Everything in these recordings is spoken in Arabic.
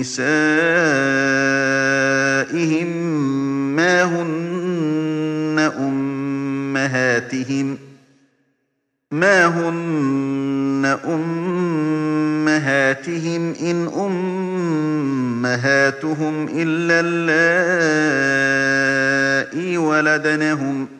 نسائهم ما هن أمهاتهم ما هن أمهاتهم إن أمهاتهم إلا اللائي ولدنهم ۖ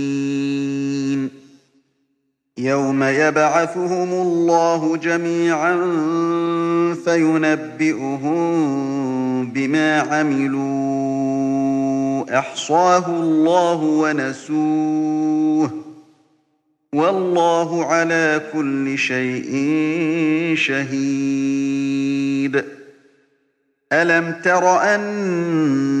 يوم يبعثهم الله جميعا فينبئهم بما عملوا. أحصاه الله ونسوه. والله على كل شيء شهيد. ألم تر أن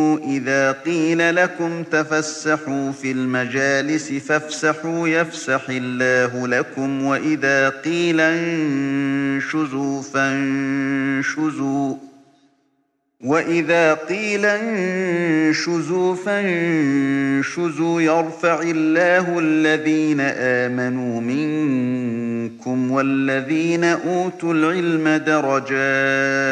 إذا قيل لكم تفسحوا في المجالس فافسحوا يفسح الله لكم وإذا قيل انشزوا فانشزوا وإذا قيل انشزوا فانشزوا يرفع الله الذين آمنوا منكم والذين أوتوا العلم درجات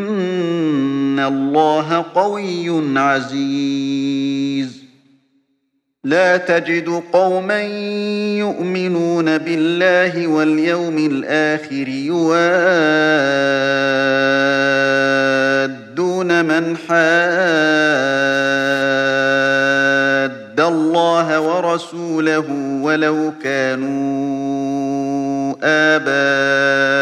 الله قوي عزيز. لا تجد قوما يؤمنون بالله واليوم الآخر يوادون من حاد الله ورسوله ولو كانوا آباءهم